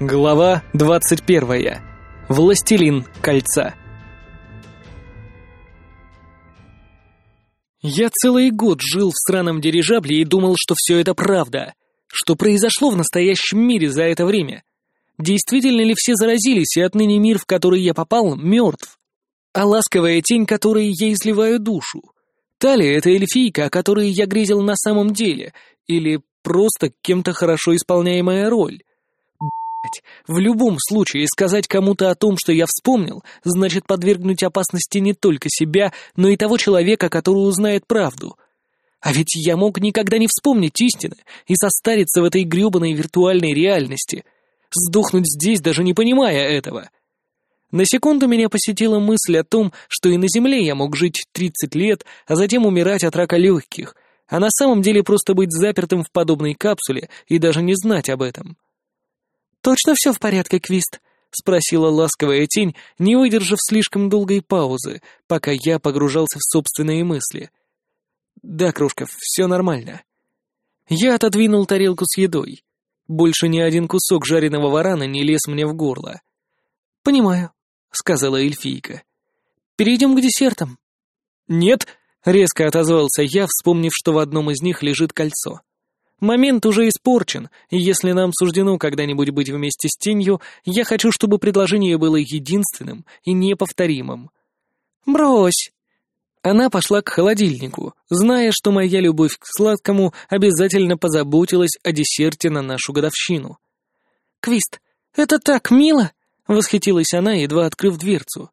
Глава 21. Властелин кольца. Я целый год жил в странном дирижабле и думал, что все это правда. Что произошло в настоящем мире за это время? Действительно ли все заразились, и отныне мир, в который я попал, мертв? А ласковая тень, которой я изливаю душу? Талия — это эльфийка, о которой я грезил на самом деле, или просто кем-то хорошо исполняемая роль? В любом случае, сказать кому-то о том, что я вспомнил, значит подвергнуть опасности не только себя, но и того человека, который узнает правду. А ведь я мог никогда не вспомнить истины и состариться в этой грёбаной виртуальной реальности. Сдохнуть здесь, даже не понимая этого. На секунду меня посетила мысль о том, что и на Земле я мог жить 30 лет, а затем умирать от рака легких, а на самом деле просто быть запертым в подобной капсуле и даже не знать об этом. «Точно все в порядке, Квист?» — спросила ласковая тень, не выдержав слишком долгой паузы, пока я погружался в собственные мысли. «Да, Кружка, все нормально». Я отодвинул тарелку с едой. Больше ни один кусок жареного варана не лез мне в горло. «Понимаю», — сказала эльфийка. «Перейдем к десертам». «Нет», — резко отозвался я, вспомнив, что в одном из них лежит кольцо. Момент уже испорчен, и если нам суждено когда-нибудь быть вместе с тенью, я хочу, чтобы предложение было единственным и неповторимым. «Брось!» Она пошла к холодильнику, зная, что моя любовь к сладкому обязательно позаботилась о десерте на нашу годовщину. «Квист, это так мило!» — восхитилась она, едва открыв дверцу.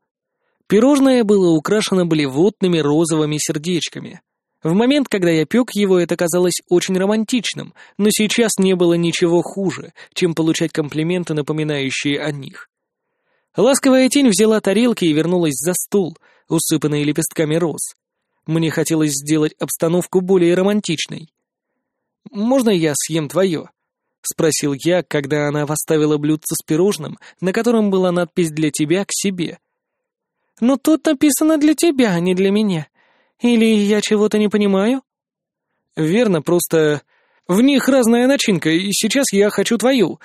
Пирожное было украшено блевотными розовыми сердечками — в момент, когда я пек его, это казалось очень романтичным, но сейчас не было ничего хуже, чем получать комплименты, напоминающие о них. Ласковая тень взяла тарелки и вернулась за стул, усыпанный лепестками роз. Мне хотелось сделать обстановку более романтичной. «Можно я съем твое?» — спросил я, когда она поставила блюдце с пирожным, на котором была надпись «Для тебя» к себе. «Но тут написано «Для тебя», а не для меня», или я чего-то не понимаю?» «Верно, просто в них разная начинка, и сейчас я хочу твою.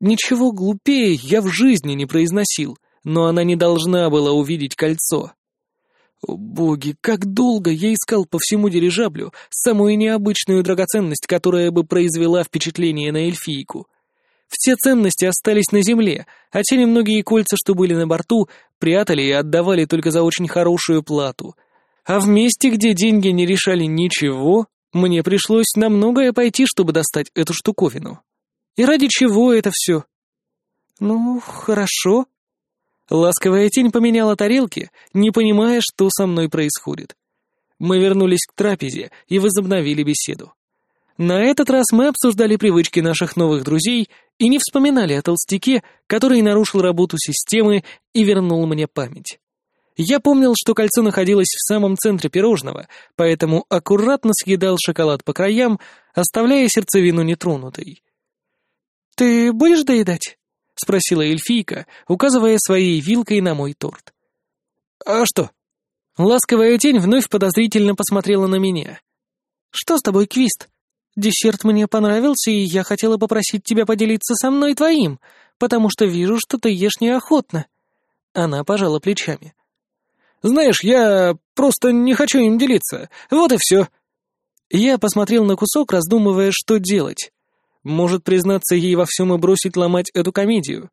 Ничего глупее я в жизни не произносил, но она не должна была увидеть кольцо. О, боги, как долго я искал по всему дирижаблю самую необычную драгоценность, которая бы произвела впечатление на эльфийку. Все ценности остались на земле, а те немногие кольца, что были на борту, прятали и отдавали только за очень хорошую плату — а в месте, где деньги не решали ничего, мне пришлось на многое пойти, чтобы достать эту штуковину. И ради чего это все? Ну, хорошо. Ласковая тень поменяла тарелки, не понимая, что со мной происходит. Мы вернулись к трапезе и возобновили беседу. На этот раз мы обсуждали привычки наших новых друзей и не вспоминали о толстяке, который нарушил работу системы и вернул мне память. Я помнил, что кольцо находилось в самом центре пирожного, поэтому аккуратно съедал шоколад по краям, оставляя сердцевину нетронутой. «Ты будешь доедать?» — спросила эльфийка, указывая своей вилкой на мой торт. «А что?» Ласковая тень вновь подозрительно посмотрела на меня. «Что с тобой, Квист? Десерт мне понравился, и я хотела попросить тебя поделиться со мной твоим, потому что вижу, что ты ешь неохотно». Она пожала плечами. Знаешь, я просто не хочу им делиться. Вот и все». Я посмотрел на кусок, раздумывая, что делать. Может, признаться ей во всем и бросить ломать эту комедию.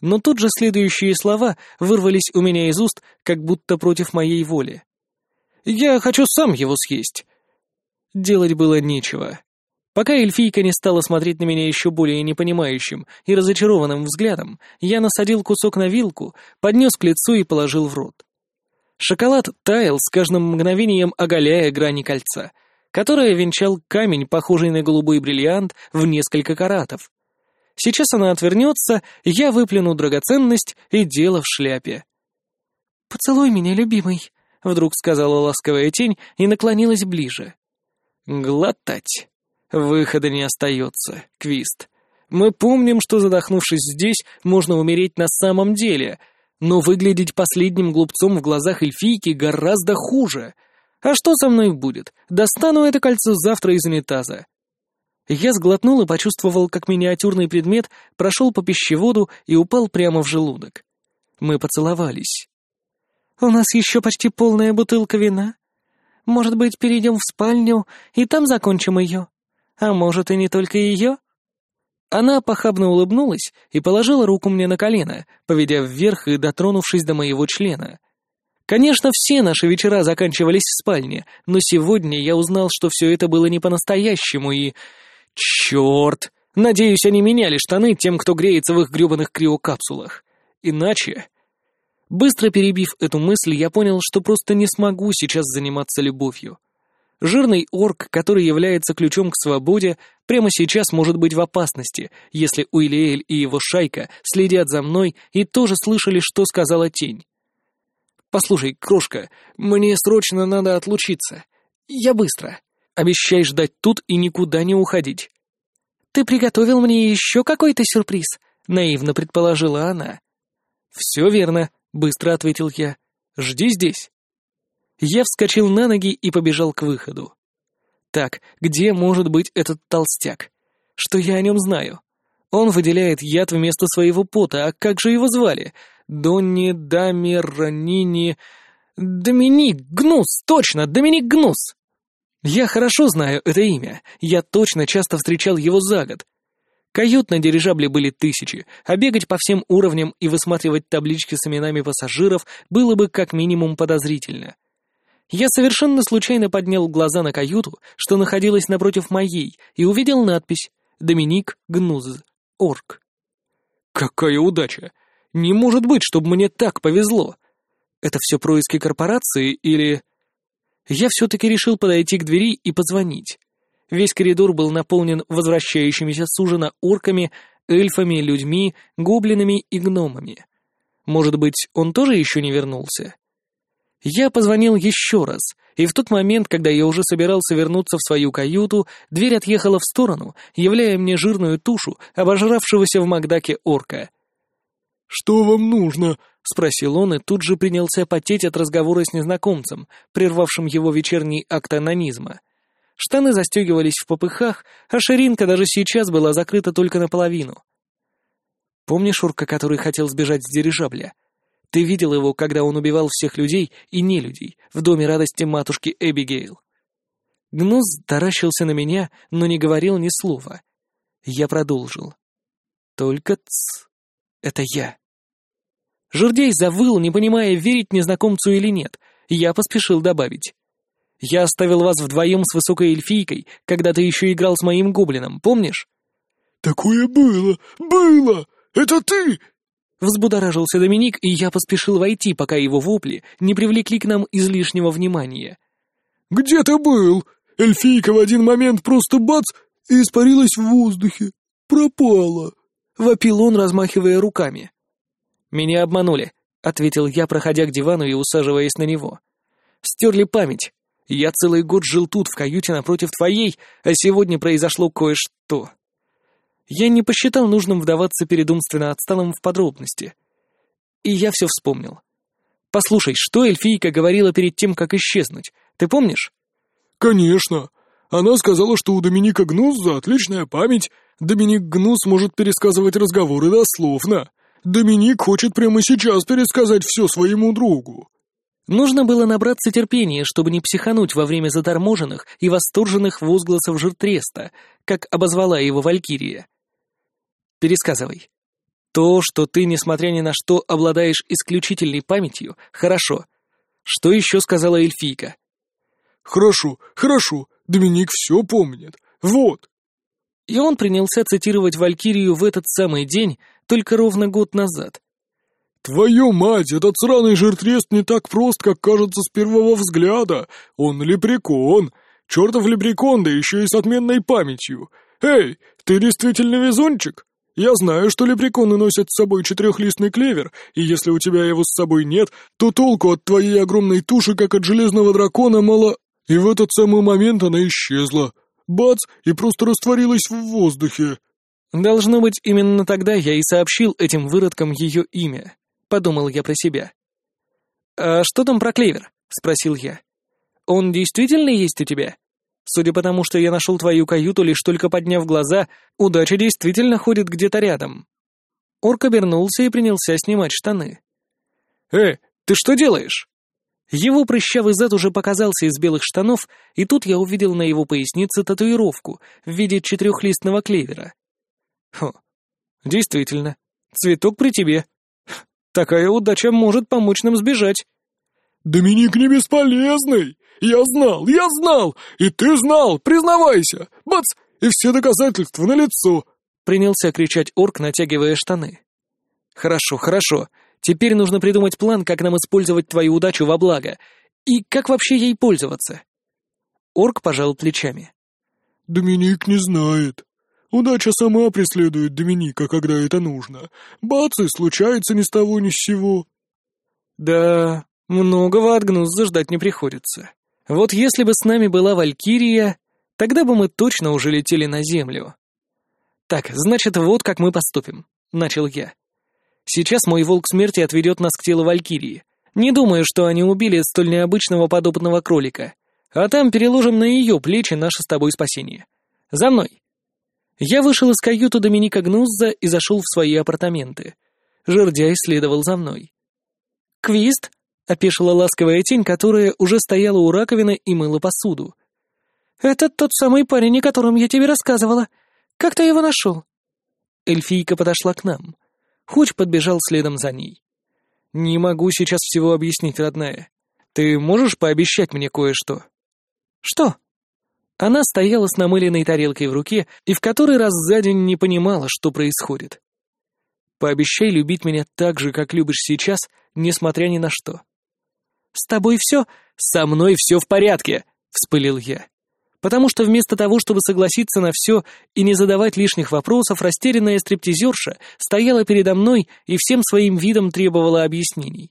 Но тут же следующие слова вырвались у меня из уст, как будто против моей воли. «Я хочу сам его съесть». Делать было нечего. Пока эльфийка не стала смотреть на меня еще более непонимающим и разочарованным взглядом, я насадил кусок на вилку, поднес к лицу и положил в рот. Шоколад таял с каждым мгновением, оголяя грани кольца, которое венчал камень, похожий на голубой бриллиант, в несколько каратов. Сейчас она отвернется, я выплюну драгоценность и дело в шляпе. «Поцелуй меня, любимый», — вдруг сказала ласковая тень и наклонилась ближе. «Глотать. Выхода не остается, Квист. Мы помним, что, задохнувшись здесь, можно умереть на самом деле — но выглядеть последним глупцом в глазах эльфийки гораздо хуже. А что со мной будет? Достану это кольцо завтра из унитаза. Я сглотнул и почувствовал, как миниатюрный предмет прошел по пищеводу и упал прямо в желудок. Мы поцеловались. «У нас еще почти полная бутылка вина. Может быть, перейдем в спальню и там закончим ее? А может, и не только ее?» Она похабно улыбнулась и положила руку мне на колено, поведя вверх и дотронувшись до моего члена. Конечно, все наши вечера заканчивались в спальне, но сегодня я узнал, что все это было не по-настоящему и... Черт! Надеюсь, они меняли штаны тем, кто греется в их гребаных криокапсулах. Иначе... Быстро перебив эту мысль, я понял, что просто не смогу сейчас заниматься любовью. Жирный орк, который является ключом к свободе, прямо сейчас может быть в опасности, если Уильэль и его шайка следят за мной и тоже слышали, что сказала тень. «Послушай, крошка, мне срочно надо отлучиться. Я быстро. Обещай ждать тут и никуда не уходить». «Ты приготовил мне еще какой-то сюрприз?» — наивно предположила она. «Все верно», — быстро ответил я. «Жди здесь». Я вскочил на ноги и побежал к выходу. Так, где может быть этот толстяк? Что я о нем знаю? Он выделяет яд вместо своего пота, а как же его звали? Донни, Дами, Ранини... Доминик Гнус, точно, Доминик Гнус! Я хорошо знаю это имя, я точно часто встречал его за год. Кают на дирижабле были тысячи, а бегать по всем уровням и высматривать таблички с именами пассажиров было бы как минимум подозрительно. Я совершенно случайно поднял глаза на каюту, что находилась напротив моей, и увидел надпись «Доминик Гнуз, Орк». Какая удача! Не может быть, чтобы мне так повезло! Это все происки корпорации или... Я все-таки решил подойти к двери и позвонить. Весь коридор был наполнен возвращающимися с ужина орками, эльфами, людьми, гоблинами и гномами. Может быть, он тоже еще не вернулся? Я позвонил еще раз, и в тот момент, когда я уже собирался вернуться в свою каюту, дверь отъехала в сторону, являя мне жирную тушу, обожравшегося в Макдаке орка. «Что вам нужно?» — спросил он и тут же принялся потеть от разговора с незнакомцем, прервавшим его вечерний акт анонизма. Штаны застегивались в попыхах, а ширинка даже сейчас была закрыта только наполовину. «Помнишь Урка, который хотел сбежать с дирижабля?» Ты видел его, когда он убивал всех людей и не людей в доме радости матушки Эбигейл. Гнус таращился на меня, но не говорил ни слова. Я продолжил. Только ц... Это я. Жердей завыл, не понимая, верить незнакомцу или нет. Я поспешил добавить. Я оставил вас вдвоем с высокой эльфийкой, когда ты еще играл с моим гоблином, помнишь? «Такое было! Было! Это ты!» Взбудоражился Доминик, и я поспешил войти, пока его вопли не привлекли к нам излишнего внимания. «Где ты был? Эльфийка в один момент просто бац и испарилась в воздухе. Пропала!» — вопил он, размахивая руками. «Меня обманули», — ответил я, проходя к дивану и усаживаясь на него. «Стерли память. Я целый год жил тут, в каюте напротив твоей, а сегодня произошло кое-что». Я не посчитал нужным вдаваться перед умственно отсталым в подробности. И я все вспомнил. «Послушай, что эльфийка говорила перед тем, как исчезнуть? Ты помнишь?» «Конечно. Она сказала, что у Доминика Гнуза отличная память. Доминик Гнуз может пересказывать разговоры дословно. Доминик хочет прямо сейчас пересказать все своему другу». Нужно было набраться терпения, чтобы не психануть во время заторможенных и восторженных возгласов жертреста, как обозвала его Валькирия. Пересказывай. То, что ты, несмотря ни на что, обладаешь исключительной памятью, хорошо. Что еще сказала эльфийка? Хорошо, хорошо, Доминик все помнит. Вот. И он принялся цитировать Валькирию в этот самый день, только ровно год назад. «Твою мать, этот сраный жиртрест не так прост, как кажется с первого взгляда. Он лепрекон. Чертов лепрекон, да еще и с отменной памятью. Эй, ты действительно везунчик?» Я знаю, что лепреконы носят с собой четырехлистный клевер, и если у тебя его с собой нет, то толку от твоей огромной туши, как от железного дракона, мало... И в этот самый момент она исчезла. Бац, и просто растворилась в воздухе. Должно быть, именно тогда я и сообщил этим выродкам ее имя. Подумал я про себя. «А что там про клевер?» — спросил я. «Он действительно есть у тебя?» Судя по тому, что я нашел твою каюту, лишь только подняв глаза, удача действительно ходит где-то рядом». Орк обернулся и принялся снимать штаны. «Э, ты что делаешь?» Его прыщавый зад уже показался из белых штанов, и тут я увидел на его пояснице татуировку в виде четырехлистного клевера. Хо, действительно, цветок при тебе. Такая удача может помочь нам сбежать. «Доминик не бесполезный! Я знал, я знал! И ты знал, признавайся! Бац! И все доказательства налицо!» Принялся кричать орк, натягивая штаны. «Хорошо, хорошо. Теперь нужно придумать план, как нам использовать твою удачу во благо. И как вообще ей пользоваться?» Орк пожал плечами. «Доминик не знает. Удача сама преследует Доминика, когда это нужно. Бац, и случается ни с того ни с сего». «Да, многого от Гнуза ждать не приходится. Вот если бы с нами была Валькирия, тогда бы мы точно уже летели на Землю». «Так, значит, вот как мы поступим», — начал я. Сейчас мой волк смерти отведет нас к телу Валькирии. Не думаю, что они убили столь необычного подобного кролика. А там переложим на ее плечи наше с тобой спасение. За мной!» Я вышел из каюты Доминика Гнузза и зашел в свои апартаменты. Жердяй следовал за мной. «Квист?» — опешила ласковая тень, которая уже стояла у раковины и мыла посуду. «Это тот самый парень, о котором я тебе рассказывала. Как ты его нашел?» Эльфийка подошла к нам. Хуч подбежал следом за ней. «Не могу сейчас всего объяснить, родная. Ты можешь пообещать мне кое-что?» «Что?» Она стояла с намыленной тарелкой в руке и в который раз за день не понимала, что происходит. «Пообещай любить меня так же, как любишь сейчас, несмотря ни на что». «С тобой все?» «Со мной все в порядке!» — вспылил я потому что вместо того, чтобы согласиться на все и не задавать лишних вопросов, растерянная стриптизерша стояла передо мной и всем своим видом требовала объяснений.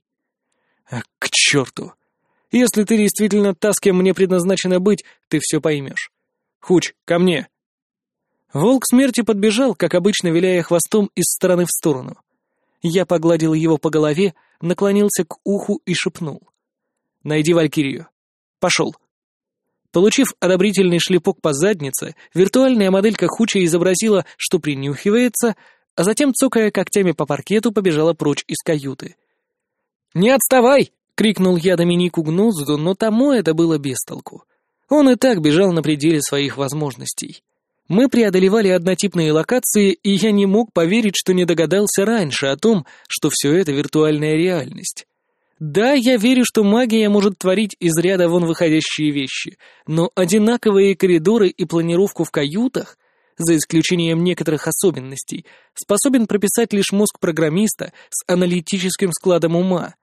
А, «К черту! Если ты действительно та, с кем мне предназначено быть, ты все поймешь. Хуч, ко мне!» Волк смерти подбежал, как обычно, виляя хвостом из стороны в сторону. Я погладил его по голове, наклонился к уху и шепнул. «Найди Валькирию. Пошел!» Получив одобрительный шлепок по заднице, виртуальная моделька Хуча изобразила, что принюхивается, а затем, цокая когтями по паркету, побежала прочь из каюты. «Не отставай!» — крикнул я Доминику Гнузду, но тому это было без толку. Он и так бежал на пределе своих возможностей. Мы преодолевали однотипные локации, и я не мог поверить, что не догадался раньше о том, что все это виртуальная реальность. Да, я верю, что магия может творить из ряда вон выходящие вещи, но одинаковые коридоры и планировку в каютах, за исключением некоторых особенностей, способен прописать лишь мозг программиста с аналитическим складом ума.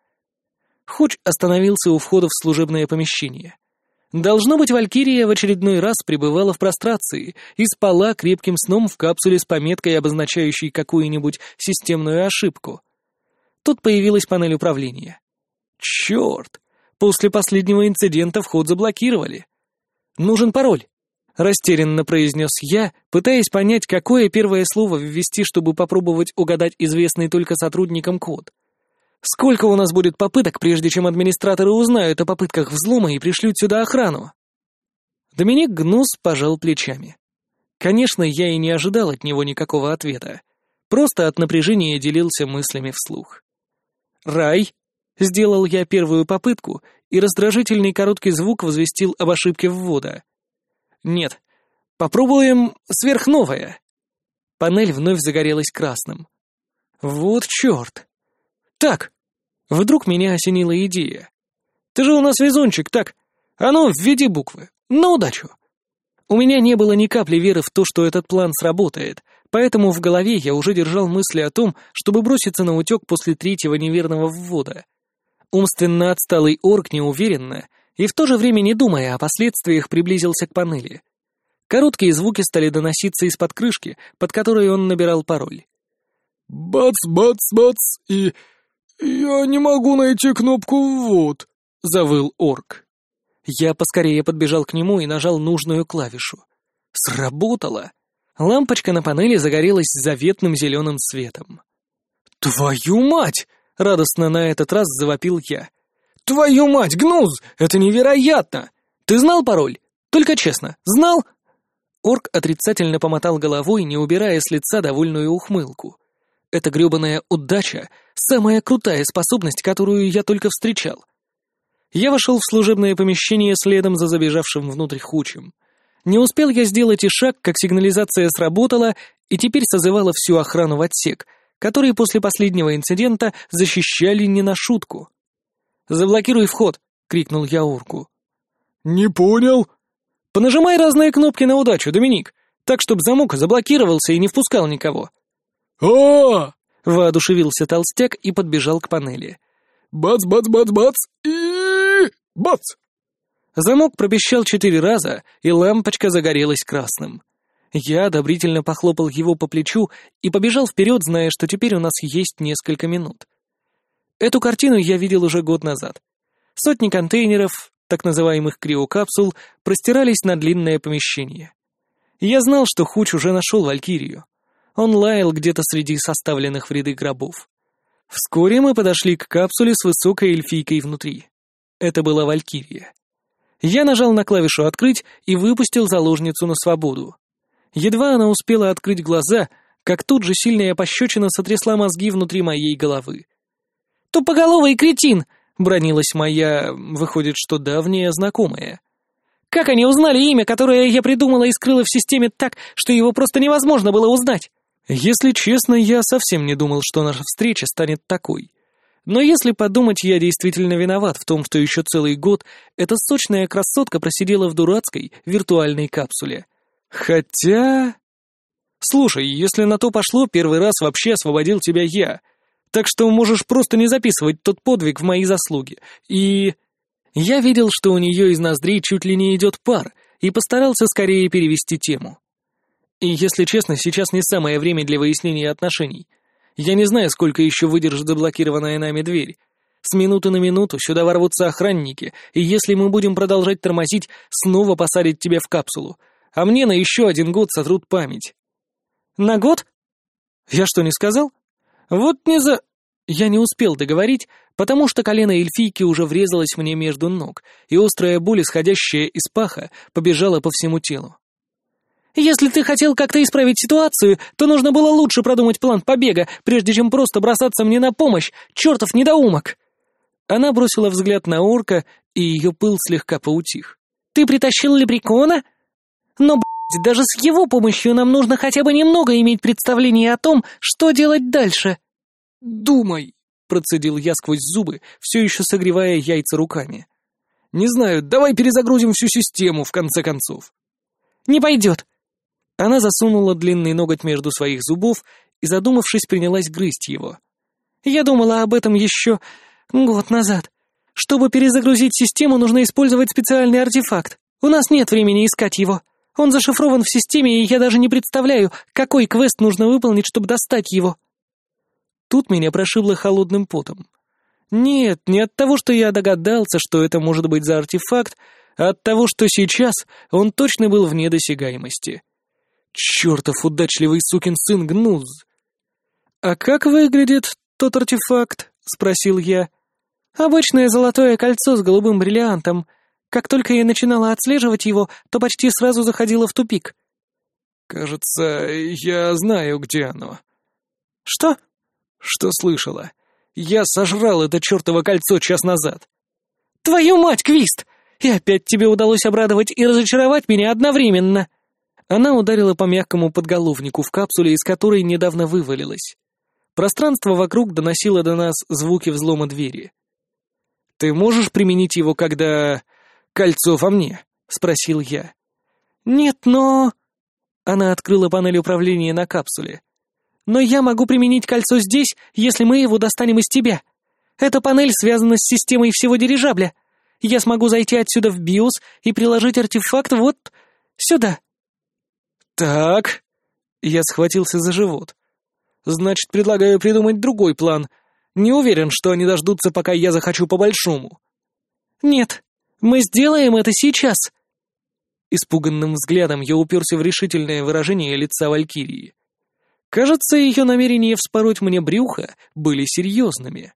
Хоч остановился у входа в служебное помещение. Должно быть, Валькирия в очередной раз пребывала в прострации и спала крепким сном в капсуле с пометкой, обозначающей какую-нибудь системную ошибку. Тут появилась панель управления. Черт! После последнего инцидента вход заблокировали. Нужен пароль. Растерянно произнес я, пытаясь понять, какое первое слово ввести, чтобы попробовать угадать известный только сотрудникам код. Сколько у нас будет попыток, прежде чем администраторы узнают о попытках взлома и пришлют сюда охрану? Доминик Гнус пожал плечами. Конечно, я и не ожидал от него никакого ответа. Просто от напряжения делился мыслями вслух. «Рай?» Сделал я первую попытку, и раздражительный короткий звук возвестил об ошибке ввода. Нет, попробуем сверхновое. Панель вновь загорелась красным. Вот черт. Так, вдруг меня осенила идея. Ты же у нас везунчик, так? А ну, введи буквы. На удачу. У меня не было ни капли веры в то, что этот план сработает, поэтому в голове я уже держал мысли о том, чтобы броситься на утек после третьего неверного ввода. Умственно отсталый орк неуверенно и в то же время не думая о последствиях приблизился к панели. Короткие звуки стали доноситься из-под крышки, под которой он набирал пароль. «Бац, бац, бац, и... я не могу найти кнопку «ввод», — завыл орк. Я поскорее подбежал к нему и нажал нужную клавишу. Сработало! Лампочка на панели загорелась заветным зеленым светом. «Твою мать!» — радостно на этот раз завопил я. «Твою мать, Гнуз! Это невероятно! Ты знал пароль?» Только честно, знал?» Орк отрицательно помотал головой, не убирая с лица довольную ухмылку. «Это грёбаная удача — самая крутая способность, которую я только встречал». Я вошел в служебное помещение следом за забежавшим внутрь хучем. Не успел я сделать и шаг, как сигнализация сработала и теперь созывала всю охрану в отсек, которые после последнего инцидента защищали не на шутку. «Заблокируй вход!» — крикнул я орку. «Не понял!» «Понажимай разные кнопки на удачу, Доминик, так, чтобы замок заблокировался и не впускал никого». «А-а-а!» — воодушевился толстяк и подбежал к панели. «Бац-бац-бац-бац! и бац!» Замок пропищал четыре раза, и лампочка загорелась красным. Я одобрительно похлопал его по плечу и побежал вперед, зная, что теперь у нас есть несколько минут. Эту картину я видел уже год назад. Сотни контейнеров, так называемых криокапсул, простирались на длинное помещение. Я знал, что Хуч уже нашел Валькирию. Он лаял где-то среди составленных в ряды гробов. Вскоре мы подошли к капсуле с высокой эльфийкой внутри. Это была Валькирия. Я нажал на клавишу «Открыть» и выпустил заложницу на свободу. Едва она успела открыть глаза, как тут же сильная пощечина сотрясла мозги внутри моей головы. «Тупоголовый кретин!» — бронилась моя, выходит, что давняя знакомая. «Как они узнали имя, которое я придумала и скрыла в системе так, что его просто невозможно было узнать?» Если честно, я совсем не думал, что наша встреча станет такой. Но если подумать, я действительно виноват в том, что еще целый год эта сочная красотка просидела в дурацкой виртуальной капсуле. Хотя... Слушай, если на то пошло, первый раз вообще освободил тебя я. Так что можешь просто не записывать тот подвиг в мои заслуги. И... Я видел, что у нее из ноздрей чуть ли не идет пар, и постарался скорее перевести тему. И, если честно, сейчас не самое время для выяснения отношений — я не знаю, сколько еще выдержит заблокированная нами дверь. С минуты на минуту сюда ворвутся охранники, и если мы будем продолжать тормозить, снова посадят тебя в капсулу. А мне на еще один год сотрут память. На год? Я что, не сказал? Вот не за... Я не успел договорить, потому что колено эльфийки уже врезалось мне между ног, и острая боль, исходящая из паха, побежала по всему телу. Если ты хотел как-то исправить ситуацию, то нужно было лучше продумать план побега, прежде чем просто бросаться мне на помощь, чертов недоумок!» Она бросила взгляд на орка, и ее пыл слегка поутих. «Ты притащил лепрекона? Но, блядь, даже с его помощью нам нужно хотя бы немного иметь представление о том, что делать дальше». «Думай», — процедил я сквозь зубы, все еще согревая яйца руками. «Не знаю, давай перезагрузим всю систему, в конце концов». «Не пойдет. Она засунула длинный ноготь между своих зубов и, задумавшись, принялась грызть его. «Я думала об этом еще год назад. Чтобы перезагрузить систему, нужно использовать специальный артефакт. У нас нет времени искать его. Он зашифрован в системе, и я даже не представляю, какой квест нужно выполнить, чтобы достать его». Тут меня прошибло холодным потом. Нет, не от того, что я догадался, что это может быть за артефакт, а от того, что сейчас он точно был вне досягаемости. Чертов удачливый сукин сын Гнуз! «А как выглядит тот артефакт?» — спросил я. «Обычное золотое кольцо с голубым бриллиантом. Как только я начинала отслеживать его, то почти сразу заходила в тупик». «Кажется, я знаю, где оно». «Что?» «Что слышала? Я сожрал это чертово кольцо час назад». «Твою мать, Квист! И опять тебе удалось обрадовать и разочаровать меня одновременно!» Она ударила по мягкому подголовнику в капсуле, из которой недавно вывалилась. Пространство вокруг доносило до нас звуки взлома двери. «Ты можешь применить его, когда... кольцо во мне?» — спросил я. «Нет, но...» Она открыла панель управления на капсуле. «Но я могу применить кольцо здесь, если мы его достанем из тебя. Эта панель связана с системой всего дирижабля. Я смогу зайти отсюда в BIOS и приложить артефакт вот сюда». «Так...» Я схватился за живот. «Значит, предлагаю придумать другой план. Не уверен, что они дождутся, пока я захочу по-большому». «Нет, мы сделаем это сейчас!» Испуганным взглядом я уперся в решительное выражение лица Валькирии. Кажется, ее намерения вспороть мне брюхо были серьезными.